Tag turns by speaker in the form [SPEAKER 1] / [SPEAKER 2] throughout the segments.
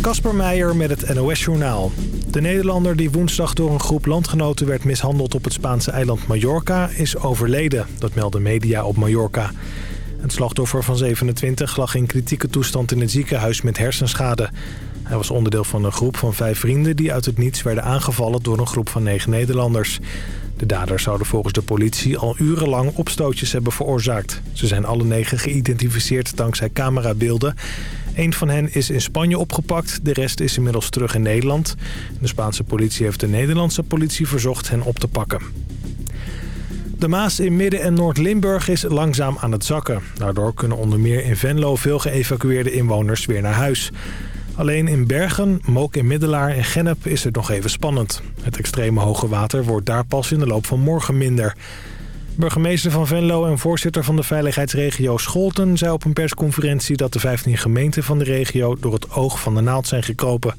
[SPEAKER 1] Kasper Meijer met het NOS-journaal. De Nederlander die woensdag door een groep landgenoten werd mishandeld op het Spaanse eiland Mallorca is overleden. Dat melden media op Mallorca. Het slachtoffer van 27 lag in kritieke toestand in het ziekenhuis met hersenschade. Hij was onderdeel van een groep van vijf vrienden die uit het niets werden aangevallen door een groep van negen Nederlanders. De daders zouden volgens de politie al urenlang opstootjes hebben veroorzaakt. Ze zijn alle negen geïdentificeerd dankzij camerabeelden. Een van hen is in Spanje opgepakt, de rest is inmiddels terug in Nederland. De Spaanse politie heeft de Nederlandse politie verzocht hen op te pakken. De Maas in Midden- en Noord-Limburg is langzaam aan het zakken. Daardoor kunnen onder meer in Venlo veel geëvacueerde inwoners weer naar huis. Alleen in Bergen, Mook in Middelaar en Gennep is het nog even spannend. Het extreme hoge water wordt daar pas in de loop van morgen minder. Burgemeester van Venlo en voorzitter van de veiligheidsregio Scholten... zei op een persconferentie dat de 15 gemeenten van de regio... door het oog van de naald zijn gekropen.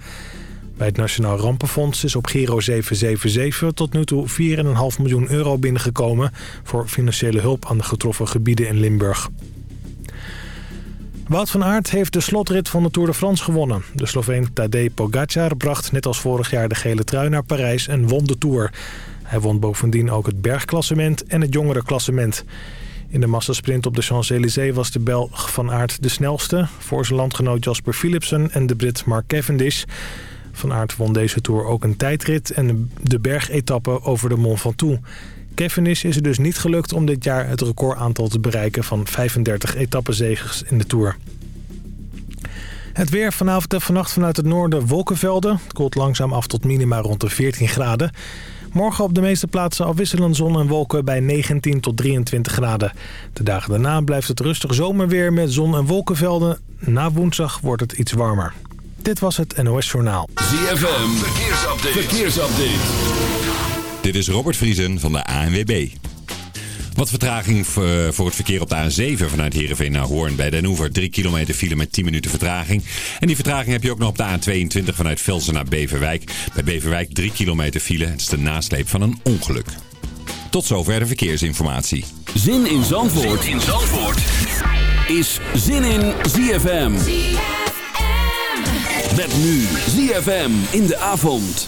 [SPEAKER 1] Bij het Nationaal Rampenfonds is op Giro 777 tot nu toe 4,5 miljoen euro binnengekomen... voor financiële hulp aan de getroffen gebieden in Limburg. Wout van Aert heeft de slotrit van de Tour de France gewonnen. De Sloveen Tadej Pogacar bracht net als vorig jaar de gele trui naar Parijs en won de Tour. Hij won bovendien ook het bergklassement en het jongerenklassement. In de massasprint op de Champs-Élysées was de Belg van Aert de snelste... voor zijn landgenoot Jasper Philipsen en de Brit Mark Cavendish. Van Aert won deze Tour ook een tijdrit en de bergetappe over de Mont Ventoux. Cavendish is het dus niet gelukt om dit jaar het recordaantal te bereiken van 35 etappezegers in de Tour. Het weer vanavond en vannacht vanuit het noorden wolkenvelden. Het koelt langzaam af tot minima rond de 14 graden. Morgen op de meeste plaatsen afwisselend zon en wolken bij 19 tot 23 graden. De dagen daarna blijft het rustig zomerweer met zon en wolkenvelden. Na woensdag wordt het iets warmer. Dit was het NOS Journaal.
[SPEAKER 2] ZFM, verkeersupdate. verkeersupdate.
[SPEAKER 3] Dit is Robert Vriesen van de ANWB. Wat vertraging voor het verkeer op de A7 vanuit Heerenveen naar Hoorn. Bij Den Hoever 3 kilometer file met 10 minuten vertraging. En die vertraging heb je ook nog op de A22 vanuit Velsen naar Beverwijk. Bij Beverwijk 3 kilometer file. Het is de nasleep van een ongeluk. Tot zover de verkeersinformatie.
[SPEAKER 2] Zin in Zandvoort, zin in Zandvoort. is Zin in ZFM. ZFM. Met nu ZFM in de avond.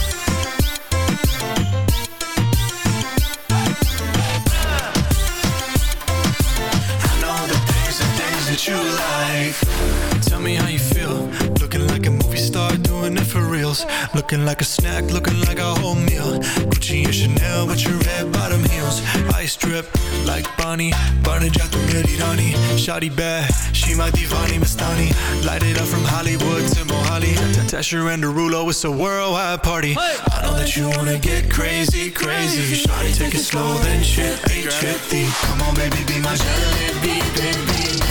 [SPEAKER 4] That you like. Tell me how you feel. Looking like a movie star doing it for reals. Looking like a snack, looking like a whole meal. Gucci and Chanel with your red bottom heels. Ice drip like Bonnie. Barney Jack Rani Shawty bad, she my divani Mastani. Light it up from Hollywood to Mohali. Tesher and Derulo, it's a worldwide party. I know that you wanna get crazy, crazy. Shawty take it slow then chippy, chippy Come on baby, be my jalebi, baby. you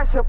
[SPEAKER 4] Tesher,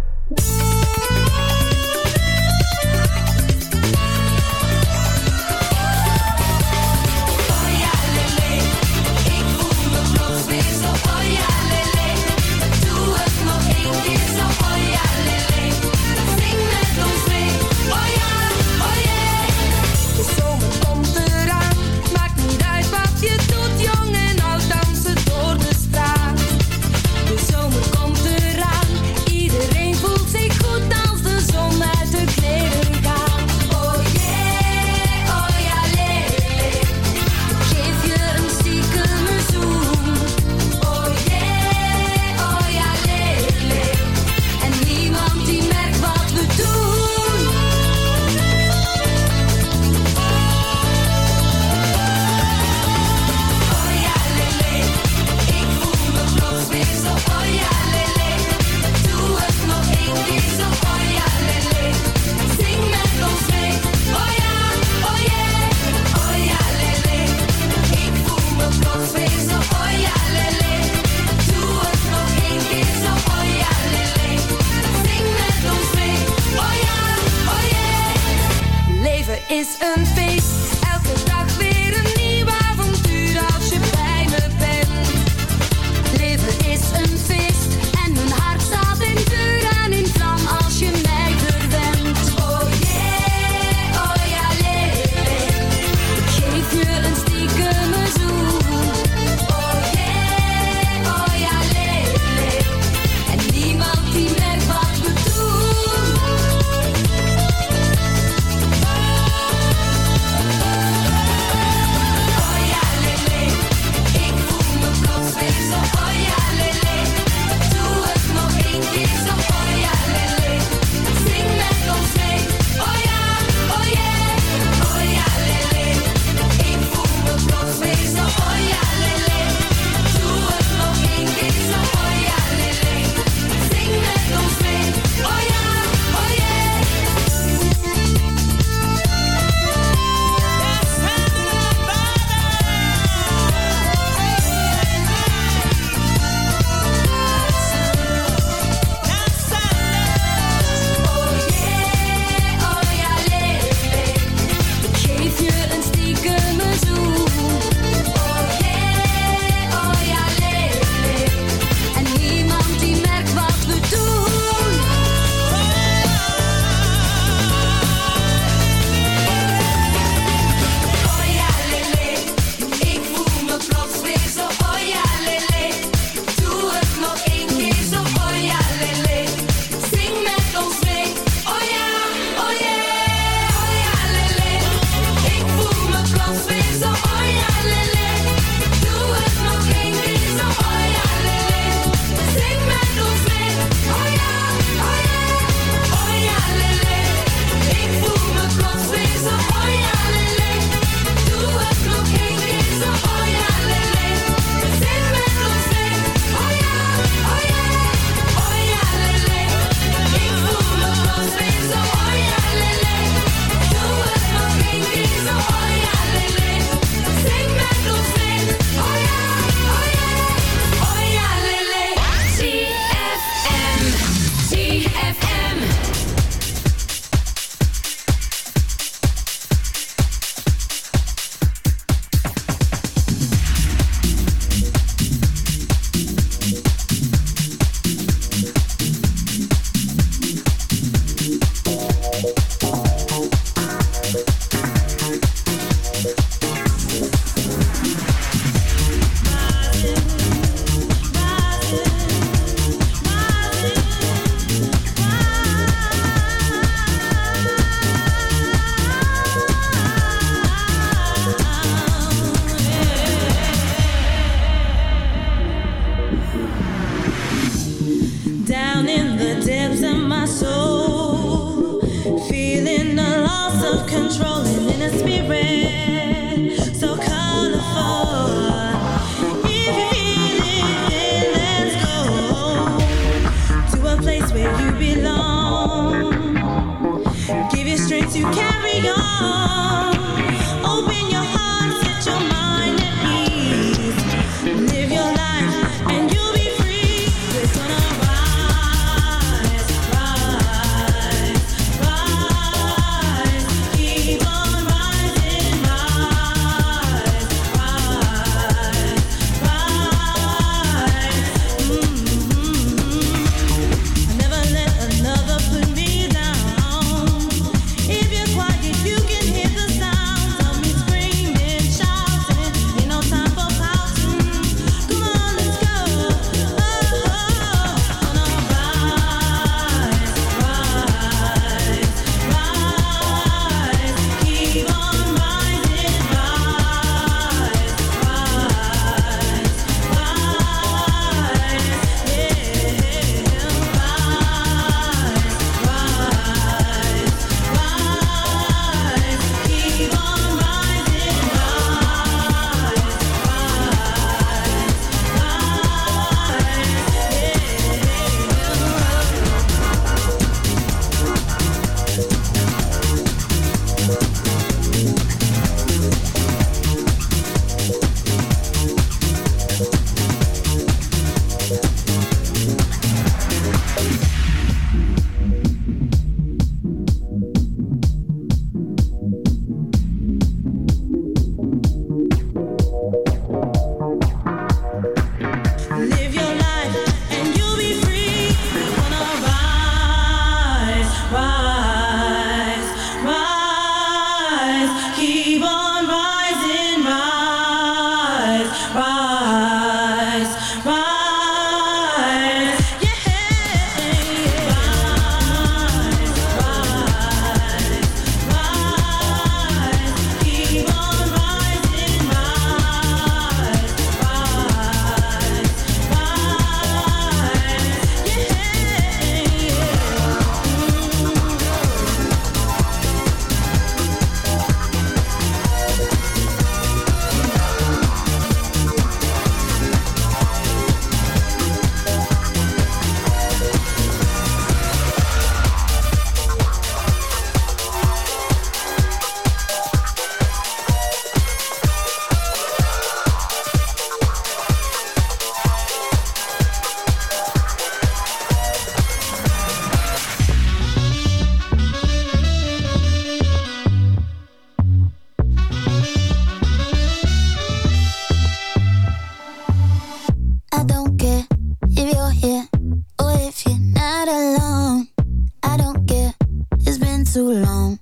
[SPEAKER 4] too long.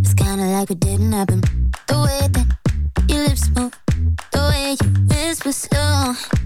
[SPEAKER 4] It's kinda like
[SPEAKER 5] it
[SPEAKER 4] didn't happen. The way that
[SPEAKER 6] your
[SPEAKER 7] lips move, the way you whisper
[SPEAKER 6] so.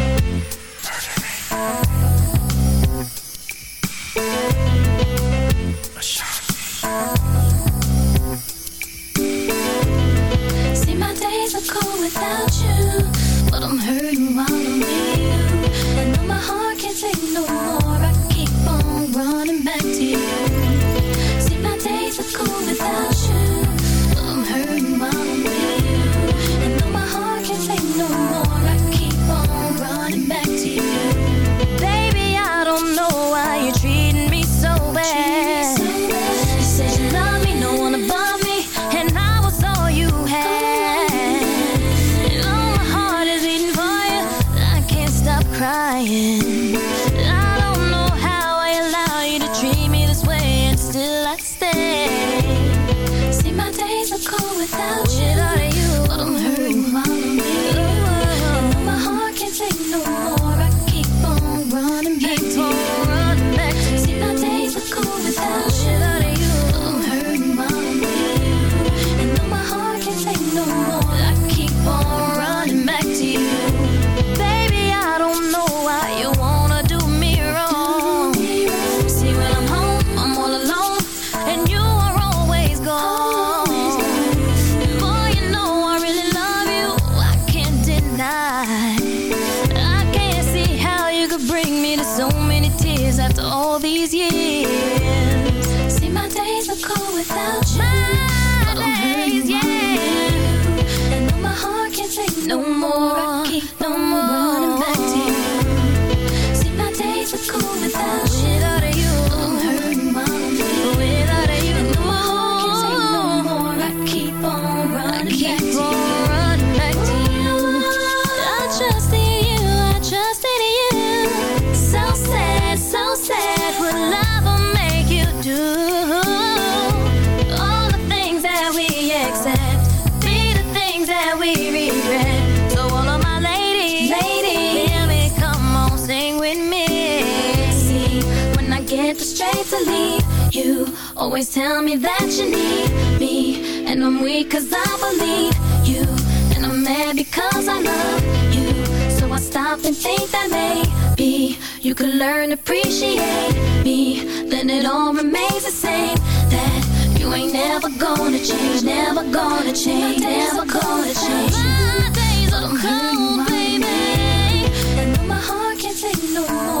[SPEAKER 7] The straight to leave you. Always tell me that you need me, and I'm weak cause I believe you, and I'm mad because I love you. So I stop and think that maybe you could learn to appreciate me, then it all remains the same. That you ain't never gonna change, never gonna change, never gonna change. My days are cold, baby, and my heart can't take no more.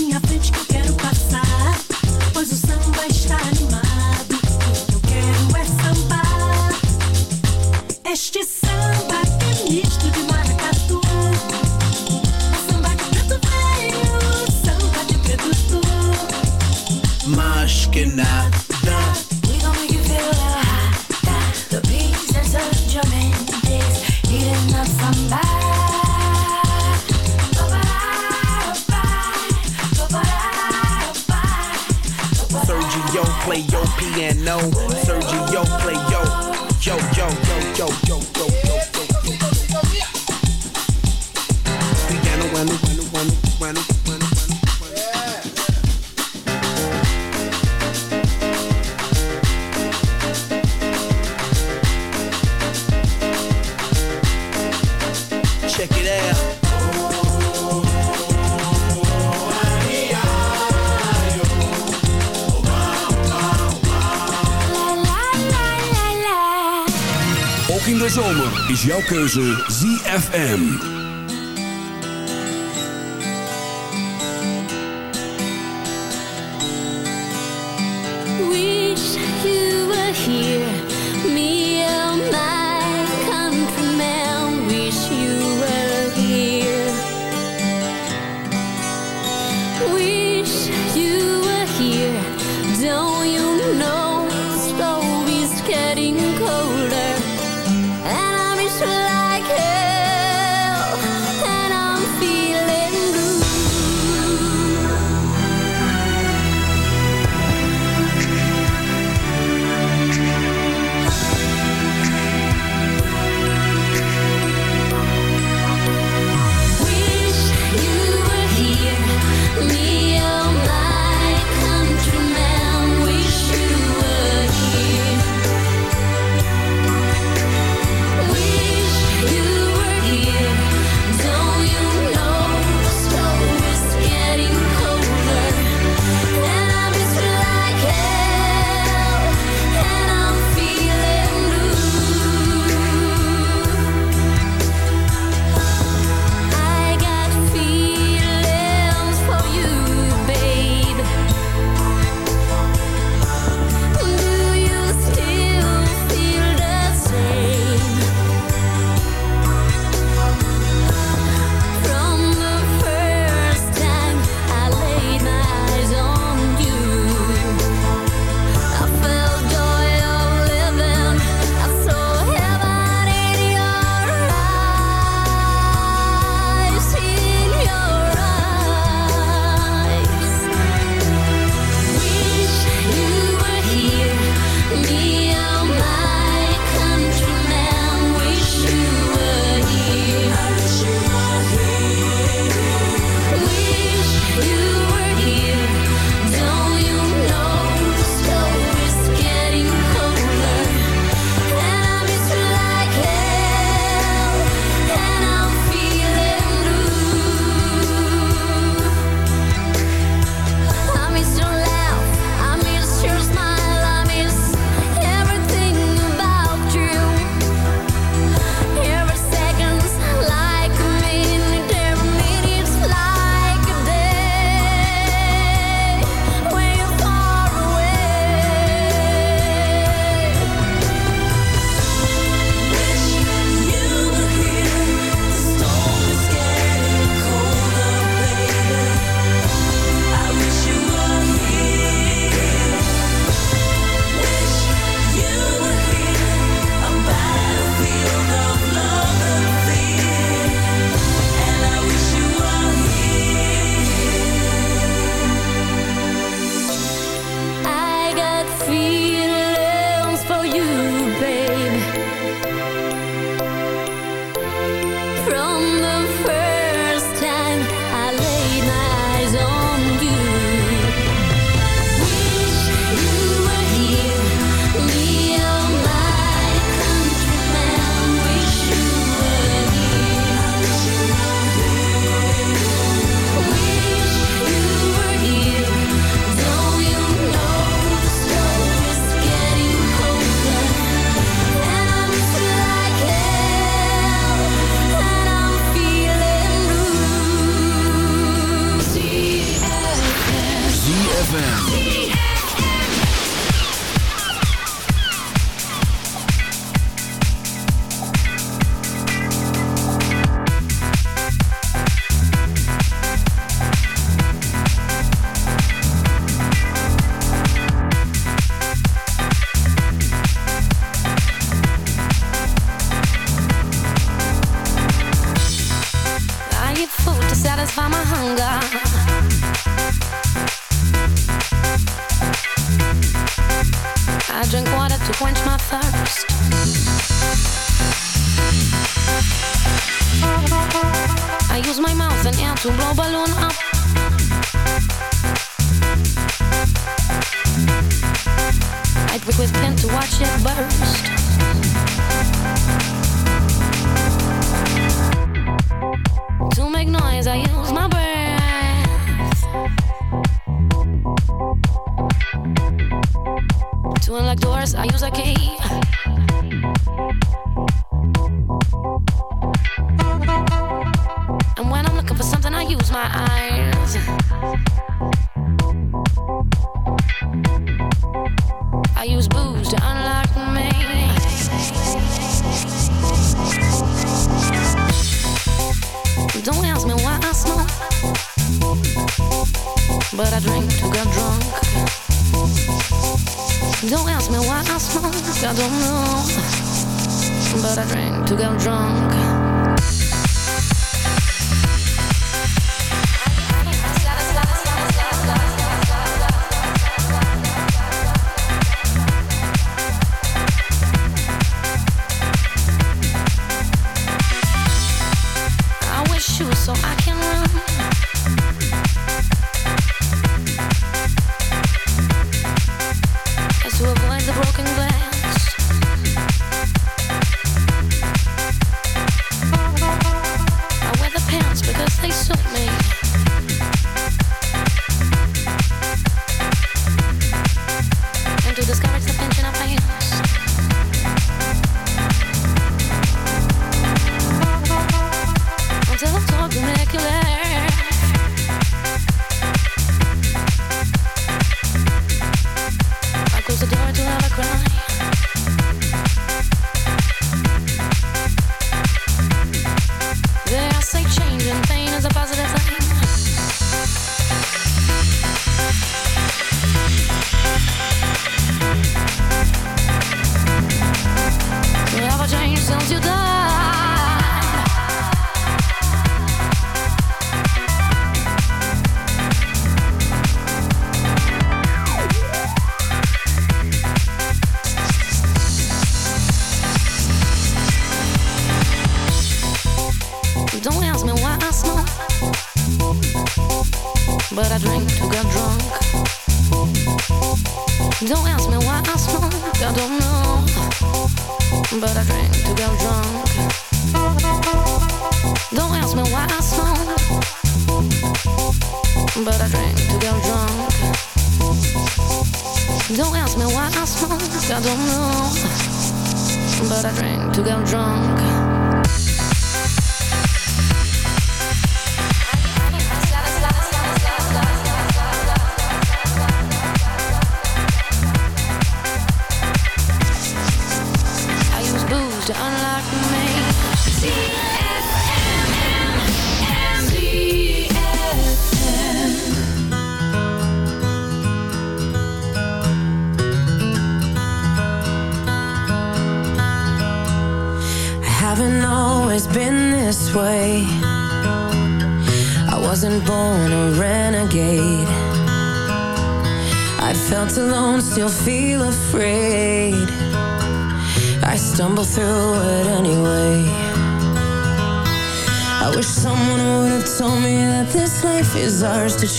[SPEAKER 8] Sergio play your piano. Sergio play yo, yo, yo, yo, yo, yo, yo,
[SPEAKER 2] is jouw keuze ZFM.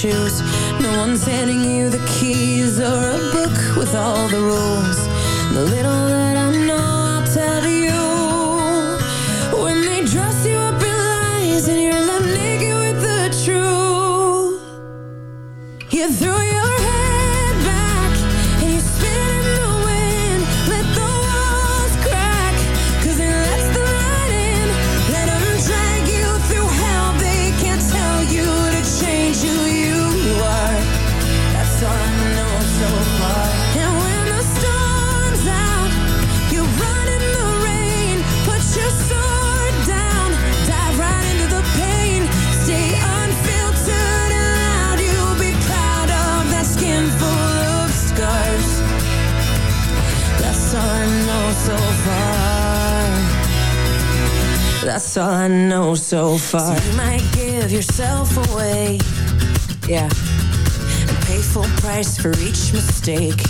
[SPEAKER 9] To so far. So you might give yourself away. Yeah. And pay full price for each mistake.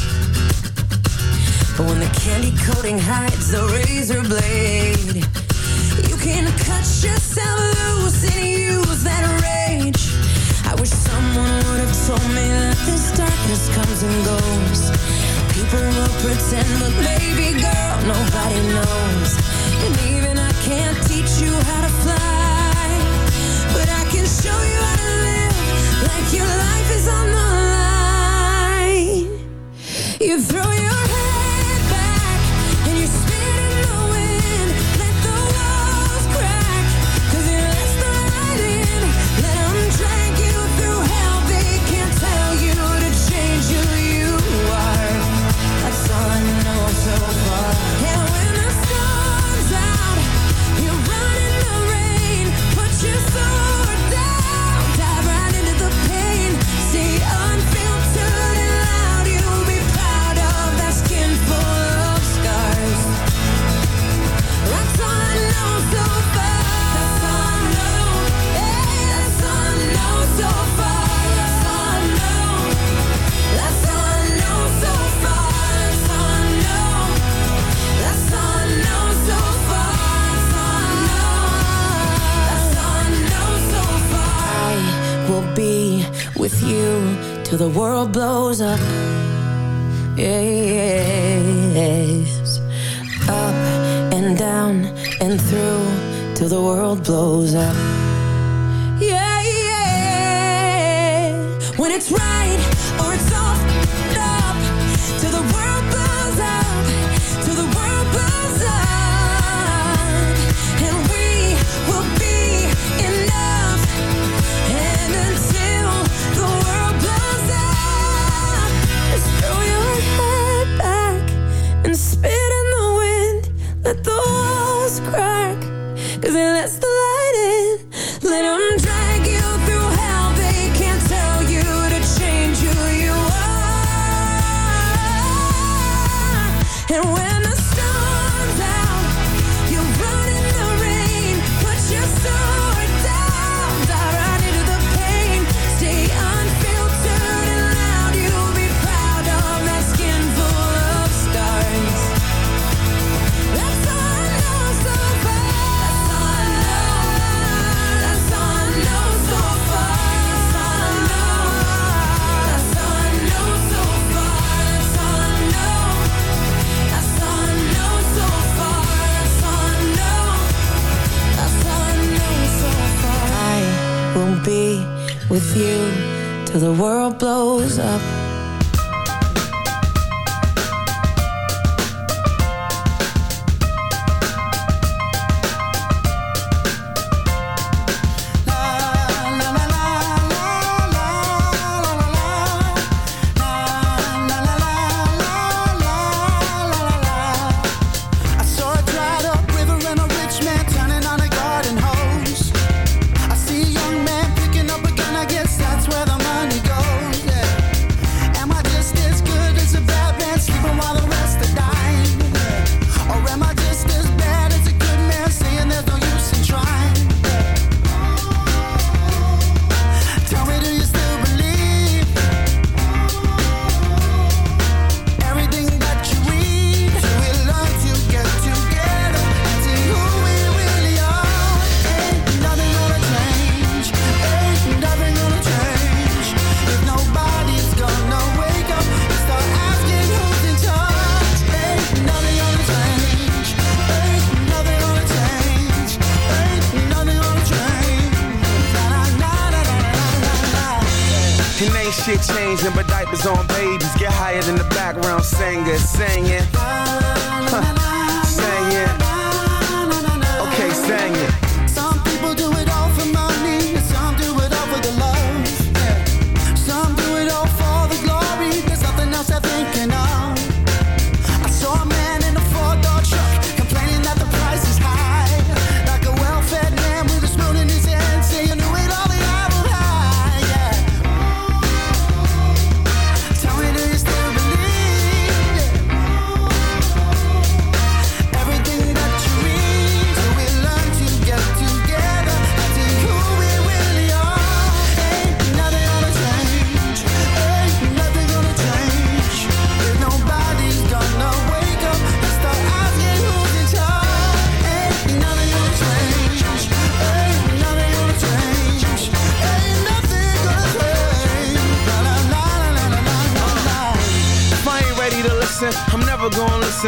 [SPEAKER 9] world blows up. Yes. Up and down and through Till the world blows up. with you till the world blows up.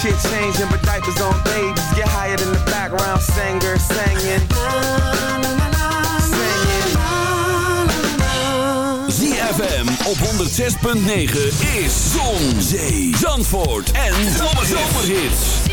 [SPEAKER 10] shit changing, but diapers on babies. Get higher than the background singer singing.
[SPEAKER 2] ZFM op 106.9 is Zon, Zee, Zandvoort en Zomerhits.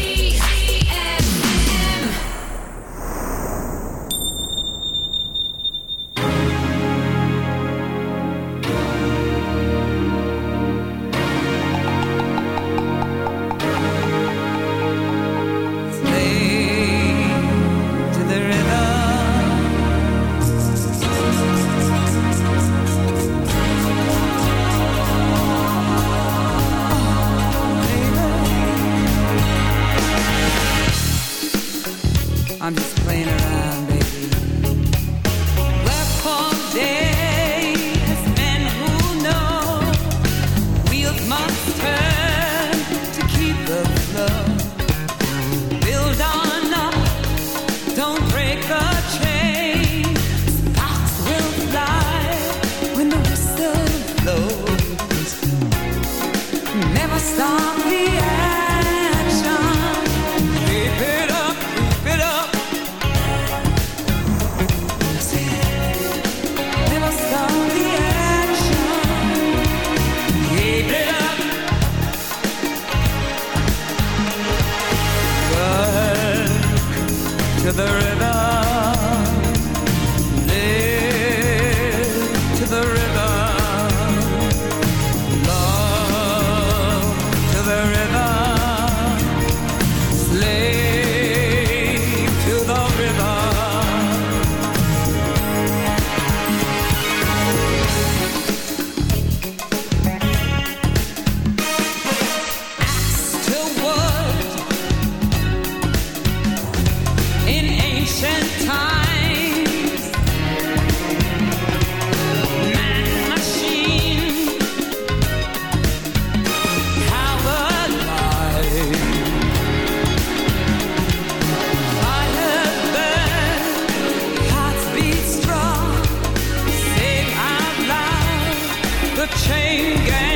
[SPEAKER 9] Chain gang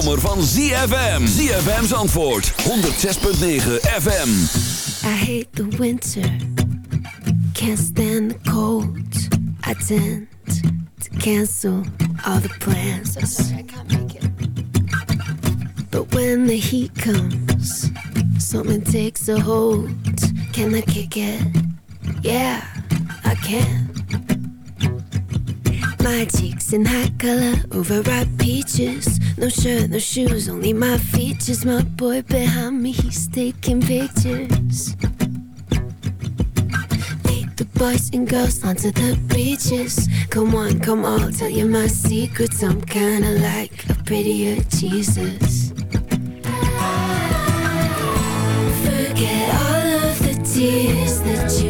[SPEAKER 2] zomer van ZFM. ZFM's antwoord, 106.9 FM.
[SPEAKER 11] I hate the winter. Can't stand the cold. I tend to cancel all the plans. I make it. But when the heat comes, something takes a hold. Can I kick it? Yeah, I can. My cheeks in hot color, overripe peaches. No shirt, no shoes, only my features. My boy behind me, he's taking pictures. The boys and girls onto the beaches. Come on, come on, I'll tell you my secrets. I'm kinda like a prettier Jesus. Forget all of the tears that you've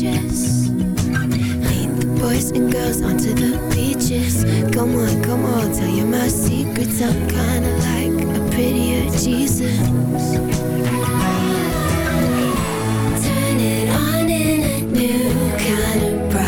[SPEAKER 11] pictures. Lead the boys and girls onto the beaches. Come on, come on, tell you my secrets. I'm kinda like a prettier Jesus. Turn it on in a new kind of bright.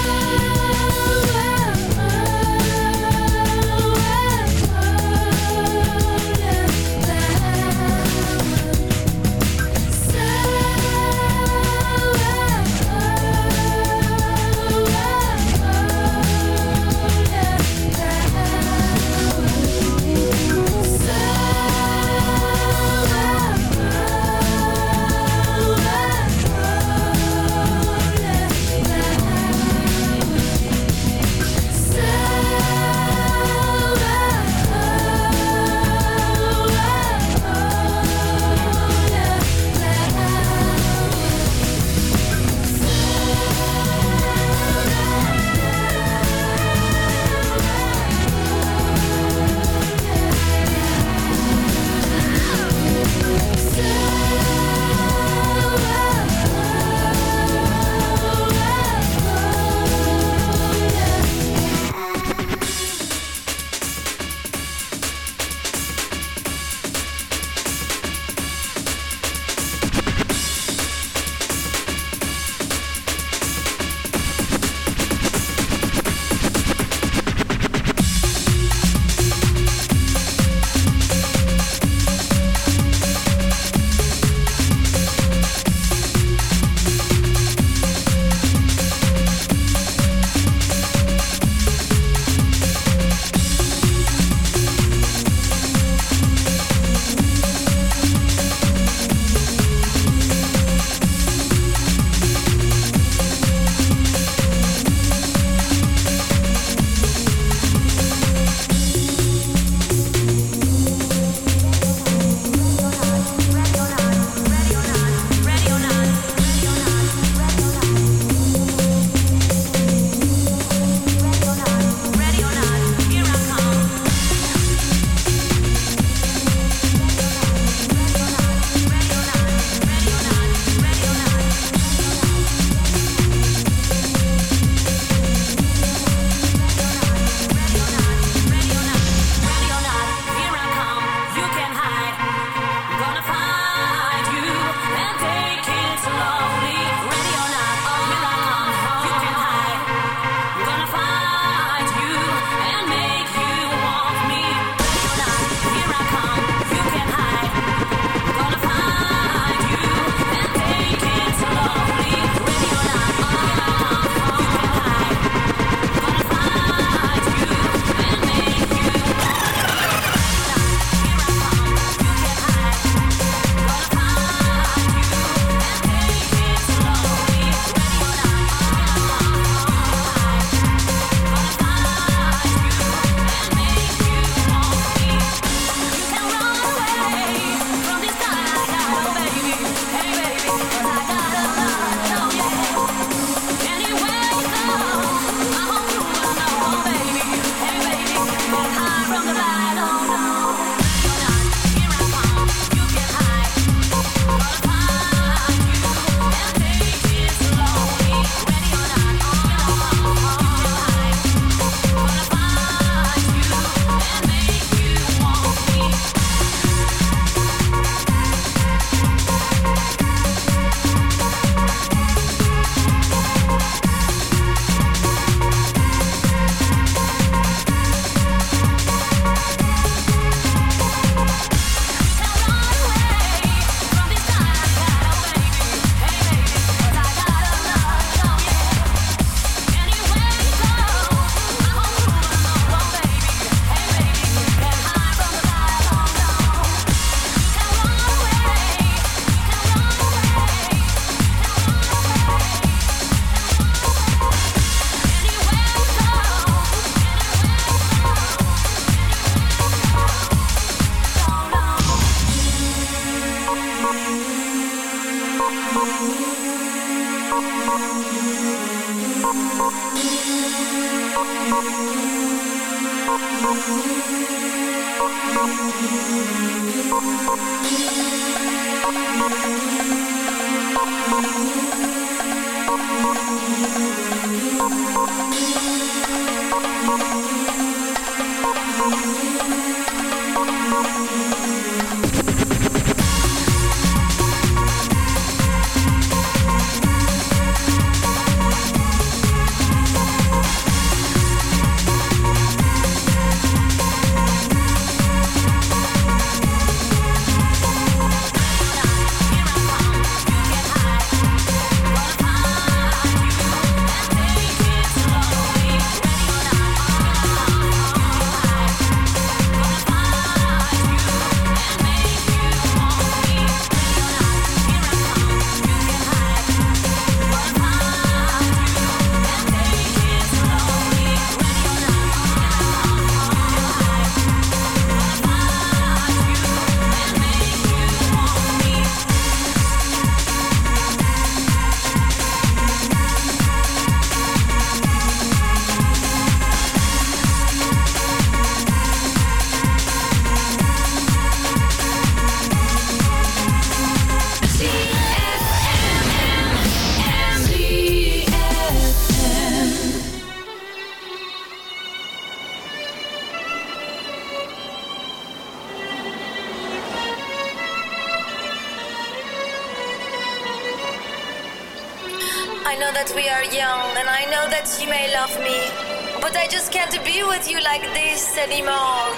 [SPEAKER 12] just can't be with you like this anymore.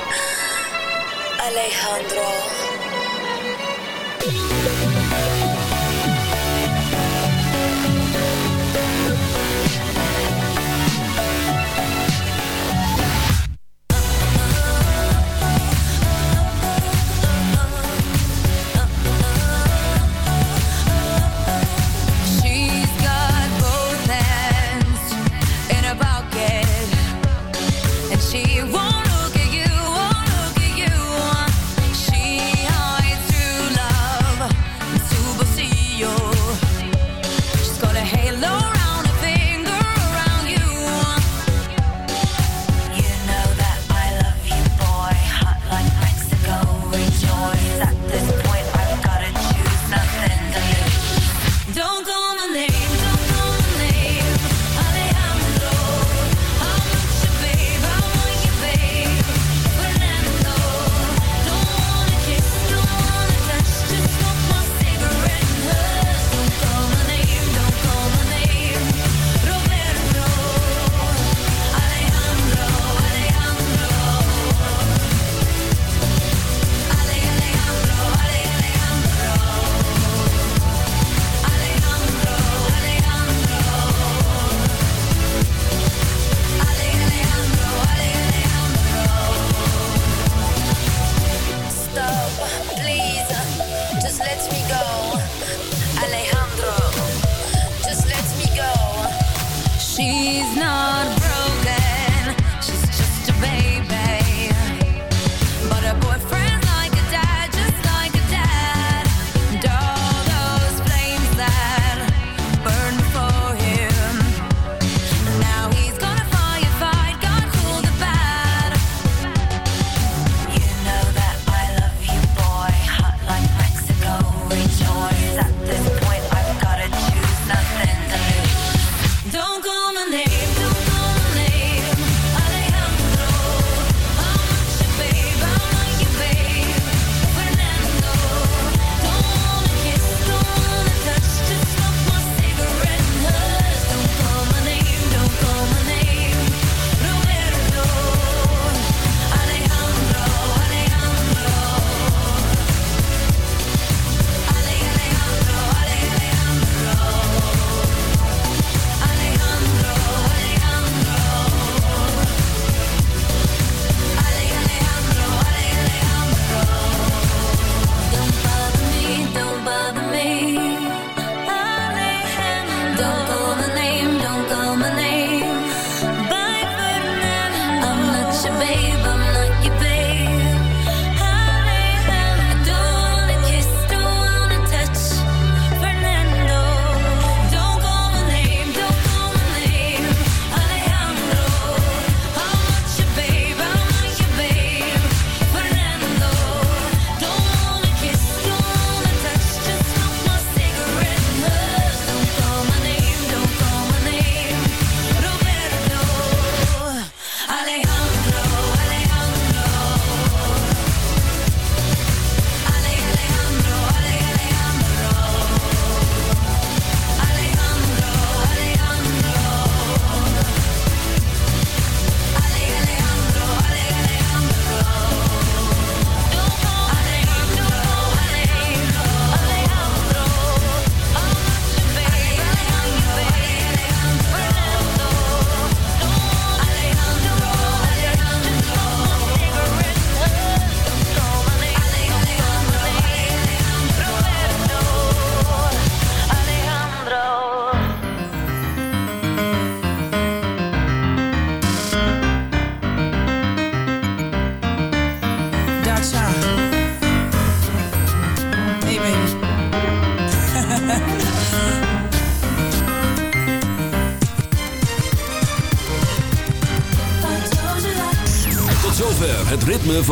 [SPEAKER 12] Alejandro.